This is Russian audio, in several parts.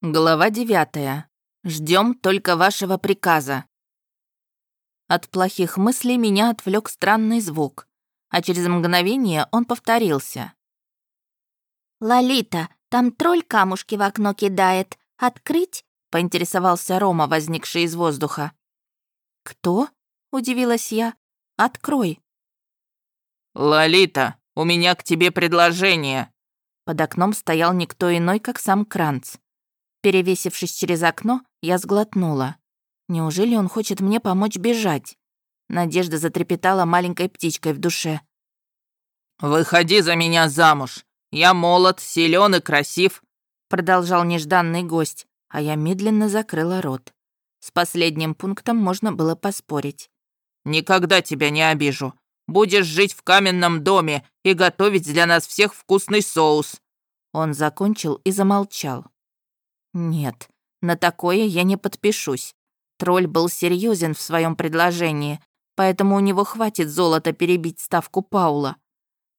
Глава девятая. Ждем только вашего приказа. От плохих мыслей меня отвлек странный звук, а через мгновение он повторился. «Лолита, там тролль камушки в окно кидает. Открыть?» — поинтересовался Рома, возникший из воздуха. «Кто?» — удивилась я. «Открой». «Лолита, у меня к тебе предложение». Под окном стоял никто иной, как сам Кранц. Перевесившись через окно, я сглотнула. Неужели он хочет мне помочь бежать? Надежда затрепетала маленькой птичкой в душе. «Выходи за меня замуж. Я молод, силен и красив», продолжал нежданный гость, а я медленно закрыла рот. С последним пунктом можно было поспорить. «Никогда тебя не обижу. Будешь жить в каменном доме и готовить для нас всех вкусный соус». Он закончил и замолчал. Нет, на такое я не подпишусь. Тролль был серьезен в своем предложении, поэтому у него хватит золота перебить ставку Паула.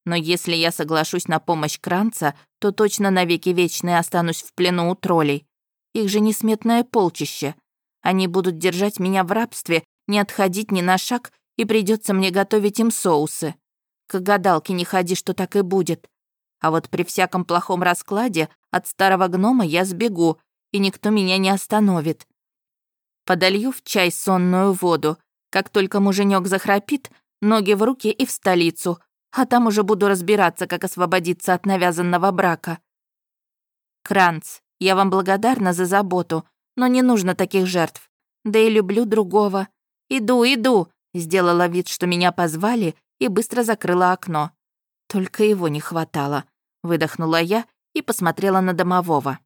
Но если я соглашусь на помощь Кранца, то точно навеки вечные останусь в плену у троллей. Их же несметное полчище. Они будут держать меня в рабстве, не отходить ни на шаг, и придется мне готовить им соусы. К гадалке не ходи, что так и будет. А вот при всяком плохом раскладе от старого гнома я сбегу, и никто меня не остановит. Подолью в чай сонную воду. Как только муженек захрапит, ноги в руки и в столицу, а там уже буду разбираться, как освободиться от навязанного брака. Кранц, я вам благодарна за заботу, но не нужно таких жертв. Да и люблю другого. Иду, иду, сделала вид, что меня позвали, и быстро закрыла окно. Только его не хватало. Выдохнула я и посмотрела на домового.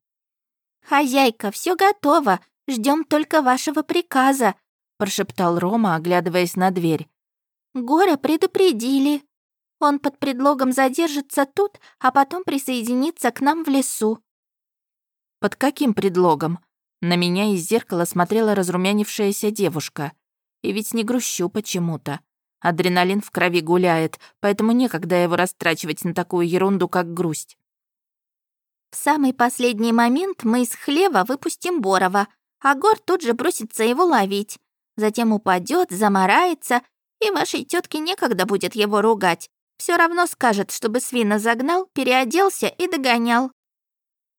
«Хозяйка, все готово. Ждем только вашего приказа», прошептал Рома, оглядываясь на дверь. «Гора предупредили. Он под предлогом задержится тут, а потом присоединится к нам в лесу». «Под каким предлогом?» На меня из зеркала смотрела разрумянившаяся девушка. И ведь не грущу почему-то. Адреналин в крови гуляет, поэтому некогда его растрачивать на такую ерунду, как грусть. В самый последний момент мы из хлева выпустим Борова, а Гор тут же бросится его ловить. Затем упадет, замарается, и вашей тетке некогда будет его ругать. Все равно скажет, чтобы свина загнал, переоделся и догонял.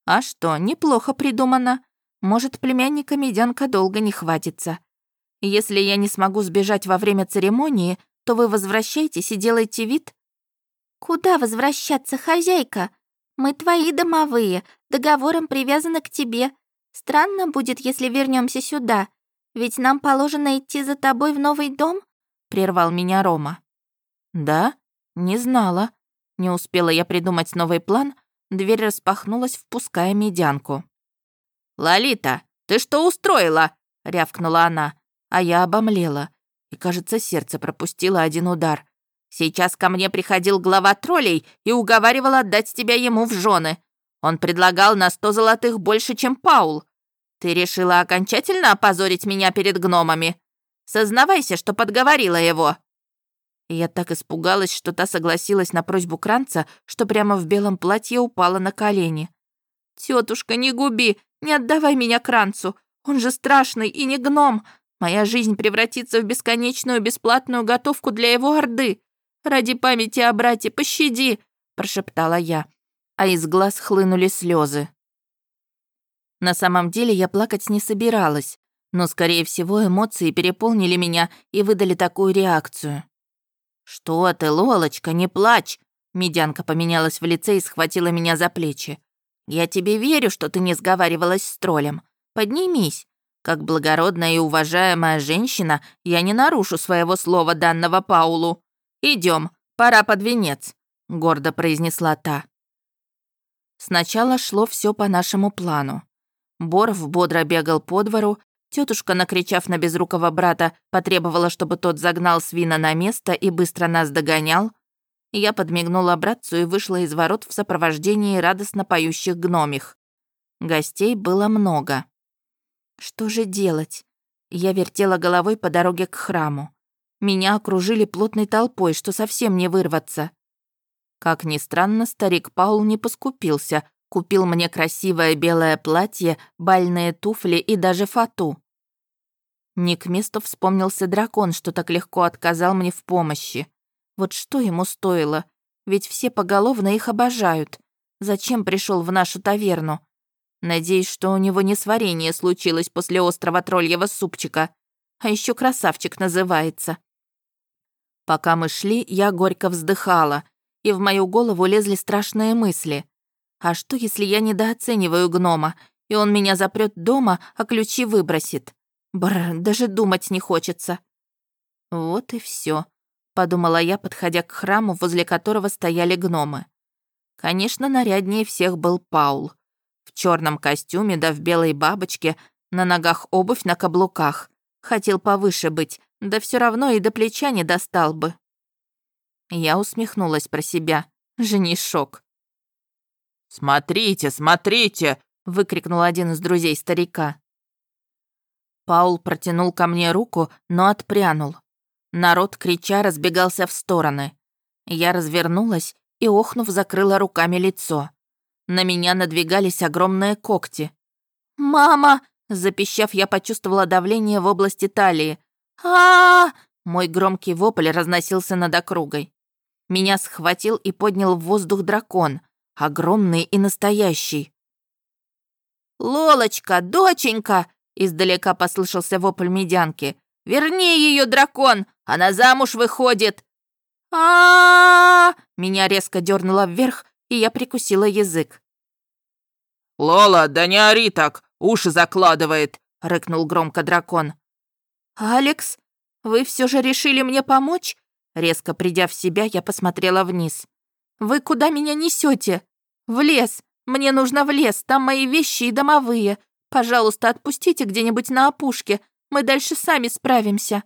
А что, неплохо придумано. Может, племянника медянка долго не хватится. Если я не смогу сбежать во время церемонии, то вы возвращайтесь и делайте вид». «Куда возвращаться, хозяйка? Мы твои домовые, договором привязаны к тебе. Странно будет, если вернемся сюда, ведь нам положено идти за тобой в новый дом», — прервал меня Рома. «Да? Не знала. Не успела я придумать новый план, дверь распахнулась, впуская медянку. «Лолита, ты что устроила?» — рявкнула она, а я обомлела и, кажется, сердце пропустило один удар. Сейчас ко мне приходил глава троллей и уговаривал отдать тебя ему в жены. Он предлагал на сто золотых больше, чем Паул. Ты решила окончательно опозорить меня перед гномами? Сознавайся, что подговорила его». И я так испугалась, что та согласилась на просьбу Кранца, что прямо в белом платье упала на колени. «Тетушка, не губи, не отдавай меня Кранцу, он же страшный и не гном, Моя жизнь превратится в бесконечную бесплатную готовку для его орды. Ради памяти о брате, пощади!» – прошептала я, а из глаз хлынули слезы. На самом деле я плакать не собиралась, но, скорее всего, эмоции переполнили меня и выдали такую реакцию. «Что ты, Лолочка, не плачь!» Медянка поменялась в лице и схватила меня за плечи. «Я тебе верю, что ты не сговаривалась с троллем. Поднимись, как благородная и уважаемая женщина, я не нарушу своего слова данного Паулу. Идем, пора под венец», — гордо произнесла та. Сначала шло все по нашему плану. Боров бодро бегал по двору, тетушка, накричав на безрукого брата, потребовала, чтобы тот загнал свина на место и быстро нас догонял. Я подмигнула братцу и вышла из ворот в сопровождении радостно поющих гномих. Гостей было много. Что же делать? Я вертела головой по дороге к храму. Меня окружили плотной толпой, что совсем не вырваться. Как ни странно, старик Паул не поскупился, купил мне красивое белое платье, бальные туфли и даже фату. Не к месту вспомнился дракон, что так легко отказал мне в помощи. Вот что ему стоило? Ведь все поголовно их обожают. Зачем пришел в нашу таверну? Надеюсь, что у него не сварение случилось после острого тролльего супчика. А еще красавчик называется. Пока мы шли, я горько вздыхала, и в мою голову лезли страшные мысли. А что, если я недооцениваю гнома, и он меня запрет дома, а ключи выбросит? Бр, даже думать не хочется. Вот и все, подумала я, подходя к храму, возле которого стояли гномы. Конечно, наряднее всех был Паул. Черном костюме да в белой бабочке, на ногах обувь на каблуках. Хотел повыше быть, да все равно и до плеча не достал бы. Я усмехнулась про себя. Женишок. «Смотрите, смотрите!» — выкрикнул один из друзей старика. Паул протянул ко мне руку, но отпрянул. Народ, крича, разбегался в стороны. Я развернулась и, охнув, закрыла руками лицо. На меня надвигались огромные когти. «Мама!» — запищав, я почувствовала давление в области талии. а, -а, -а Мой громкий вопль разносился над округой. Меня схватил и поднял в воздух дракон, огромный и настоящий. «Лолочка, доченька!» Издалека послышался вопль медянки. «Верни ее, дракон! Она замуж выходит!» а, Меня резко дернуло вверх, и я прикусила язык. «Лола, да не ори так! Уши закладывает!» — рыкнул громко дракон. «Алекс, вы все же решили мне помочь?» Резко придя в себя, я посмотрела вниз. «Вы куда меня несете? В лес! Мне нужно в лес, там мои вещи и домовые. Пожалуйста, отпустите где-нибудь на опушке. Мы дальше сами справимся».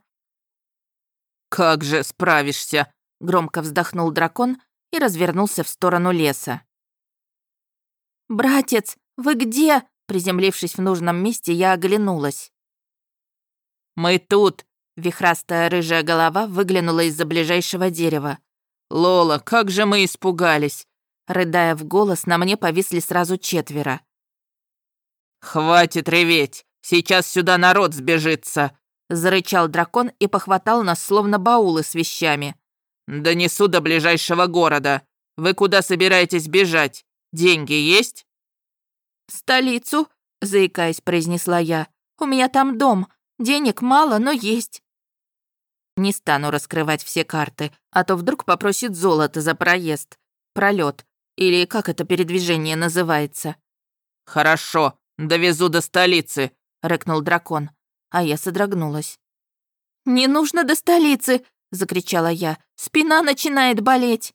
«Как же справишься?» — громко вздохнул дракон и развернулся в сторону леса. «Братец, вы где?» Приземлившись в нужном месте, я оглянулась. «Мы тут!» — вихрастая рыжая голова выглянула из-за ближайшего дерева. «Лола, как же мы испугались!» Рыдая в голос, на мне повисли сразу четверо. «Хватит реветь! Сейчас сюда народ сбежится!» Зарычал дракон и похватал нас, словно баулы с вещами. «Донесу до ближайшего города. Вы куда собираетесь бежать? Деньги есть?» «В столицу», — заикаясь, произнесла я. «У меня там дом. Денег мало, но есть». Не стану раскрывать все карты, а то вдруг попросит золото за проезд, пролет или как это передвижение называется. «Хорошо, «Довезу до столицы», — рыкнул дракон, а я содрогнулась. «Не нужно до столицы!» — закричала я. «Спина начинает болеть!»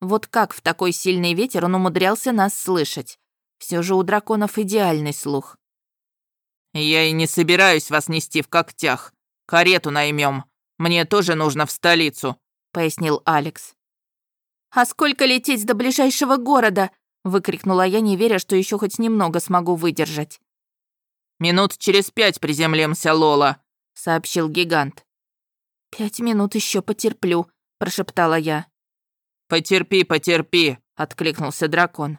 Вот как в такой сильный ветер он умудрялся нас слышать. Все же у драконов идеальный слух. «Я и не собираюсь вас нести в когтях. Карету наймем. Мне тоже нужно в столицу», — пояснил Алекс. «А сколько лететь до ближайшего города?» выкрикнула я, не веря, что еще хоть немного смогу выдержать. «Минут через пять приземлимся, Лола», — сообщил гигант. «Пять минут еще потерплю», — прошептала я. «Потерпи, потерпи», — откликнулся дракон.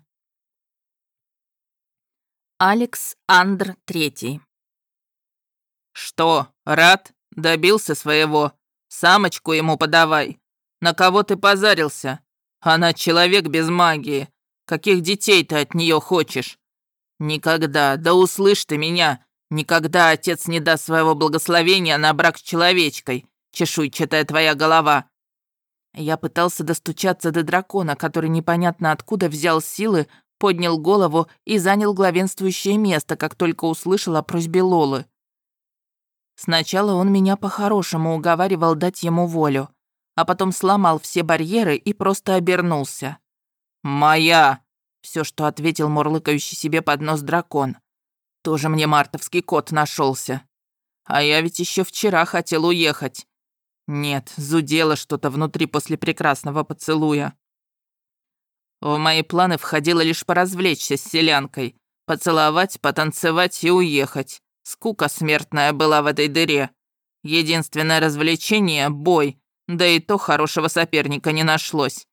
Алекс Андр Третий. «Что, рад? Добился своего? Самочку ему подавай. На кого ты позарился? Она человек без магии. Каких детей ты от нее хочешь? Никогда, да услышь ты меня, никогда отец не даст своего благословения на брак с человечкой, чешуйчатая твоя голова». Я пытался достучаться до дракона, который непонятно откуда взял силы, поднял голову и занял главенствующее место, как только услышал о просьбе Лолы. Сначала он меня по-хорошему уговаривал дать ему волю, а потом сломал все барьеры и просто обернулся. «Моя!» — все, что ответил мурлыкающий себе под нос дракон. «Тоже мне мартовский кот нашелся. А я ведь еще вчера хотел уехать. Нет, зудело что-то внутри после прекрасного поцелуя. В мои планы входило лишь поразвлечься с селянкой, поцеловать, потанцевать и уехать. Скука смертная была в этой дыре. Единственное развлечение — бой, да и то хорошего соперника не нашлось.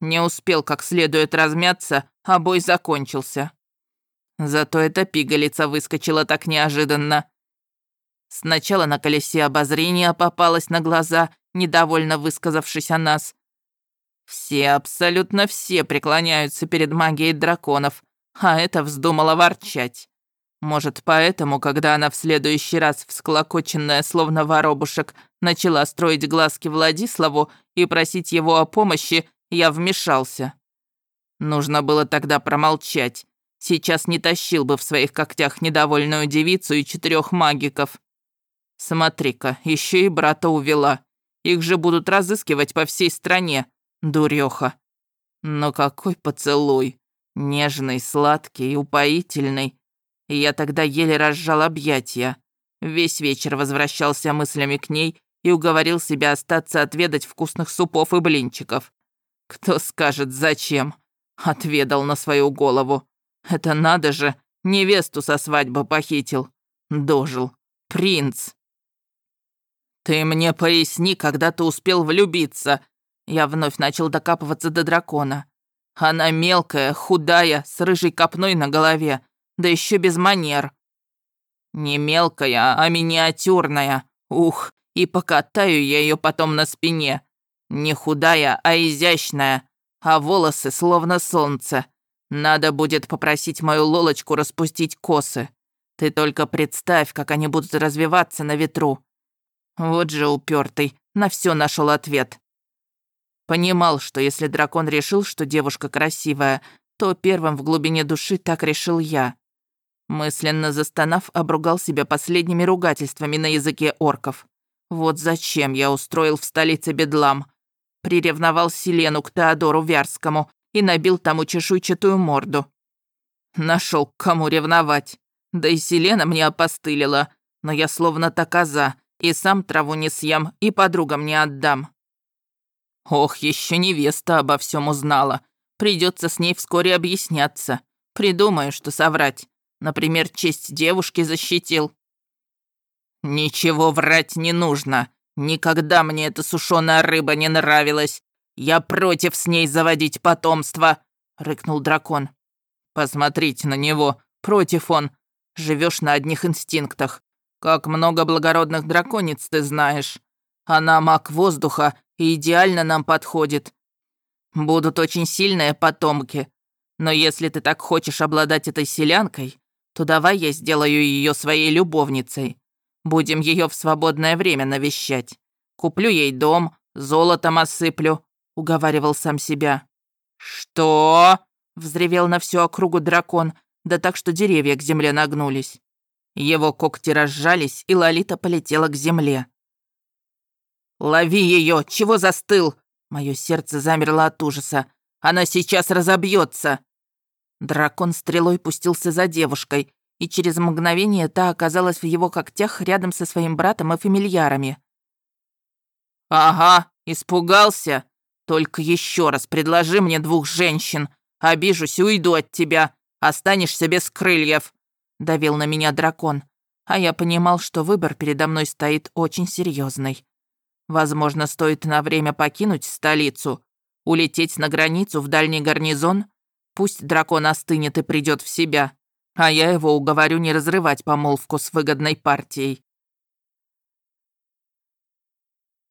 Не успел как следует размяться, а бой закончился. Зато эта пигалица выскочила так неожиданно. Сначала на колесе обозрения попалась на глаза, недовольно высказавшись о нас. Все, абсолютно все преклоняются перед магией драконов, а это вздумала ворчать. Может, поэтому, когда она в следующий раз, всклокоченная, словно воробушек, начала строить глазки Владиславу и просить его о помощи, я вмешался. Нужно было тогда промолчать. Сейчас не тащил бы в своих когтях недовольную девицу и четырех магиков. Смотри-ка, еще и брата увела. Их же будут разыскивать по всей стране, дурёха. Но какой поцелуй! Нежный, сладкий, упоительный. Я тогда еле разжал объятия. Весь вечер возвращался мыслями к ней и уговорил себя остаться отведать вкусных супов и блинчиков. Кто скажет, зачем? Отведал на свою голову. Это надо же, невесту со свадьбы похитил. Дожил. Принц. Ты мне поясни, когда ты успел влюбиться. Я вновь начал докапываться до дракона. Она мелкая, худая, с рыжей копной на голове, да еще без манер. Не мелкая, а миниатюрная. Ух, и покатаю я ее потом на спине. Не худая, а изящная, а волосы словно солнце. Надо будет попросить мою Лолочку распустить косы. Ты только представь, как они будут развиваться на ветру. Вот же упертый, на все нашел ответ. Понимал, что если дракон решил, что девушка красивая, то первым в глубине души так решил я. Мысленно застонав, обругал себя последними ругательствами на языке орков. Вот зачем я устроил в столице бедлам приревновал Селену к Теодору Вярскому и набил тому чешуйчатую морду. Нашел кому ревновать. Да и Селена мне опостылила, но я словно та коза, и сам траву не съем, и подругам не отдам. Ох, еще невеста обо всем узнала. Придется с ней вскоре объясняться. Придумаю, что соврать. Например, честь девушки защитил. Ничего врать не нужно. Никогда мне эта сушеная рыба не нравилась. Я против с ней заводить потомство», — рыкнул дракон. «Посмотрите на него. Против он. Живешь на одних инстинктах. Как много благородных драконец ты знаешь. Она маг воздуха и идеально нам подходит. Будут очень сильные потомки. Но если ты так хочешь обладать этой селянкой, то давай я сделаю ее своей любовницей. Будем ее в свободное время навещать. Куплю ей дом, золотом осыплю», — уговаривал сам себя. «Что?» — взревел на всю округу дракон, да так, что деревья к земле нагнулись. Его когти разжались, и Лолита полетела к земле. «Лови ее! Чего застыл?» Мое сердце замерло от ужаса. «Она сейчас разобьется!» Дракон стрелой пустился за девушкой, и через мгновение та оказалась в его когтях рядом со своим братом и фамильярами. «Ага, испугался? Только еще раз предложи мне двух женщин. Обижусь и уйду от тебя. Останешься без крыльев», — давил на меня дракон. А я понимал, что выбор передо мной стоит очень серьезный. Возможно, стоит на время покинуть столицу, улететь на границу в дальний гарнизон. Пусть дракон остынет и придет в себя а я его уговорю не разрывать помолвку с выгодной партией.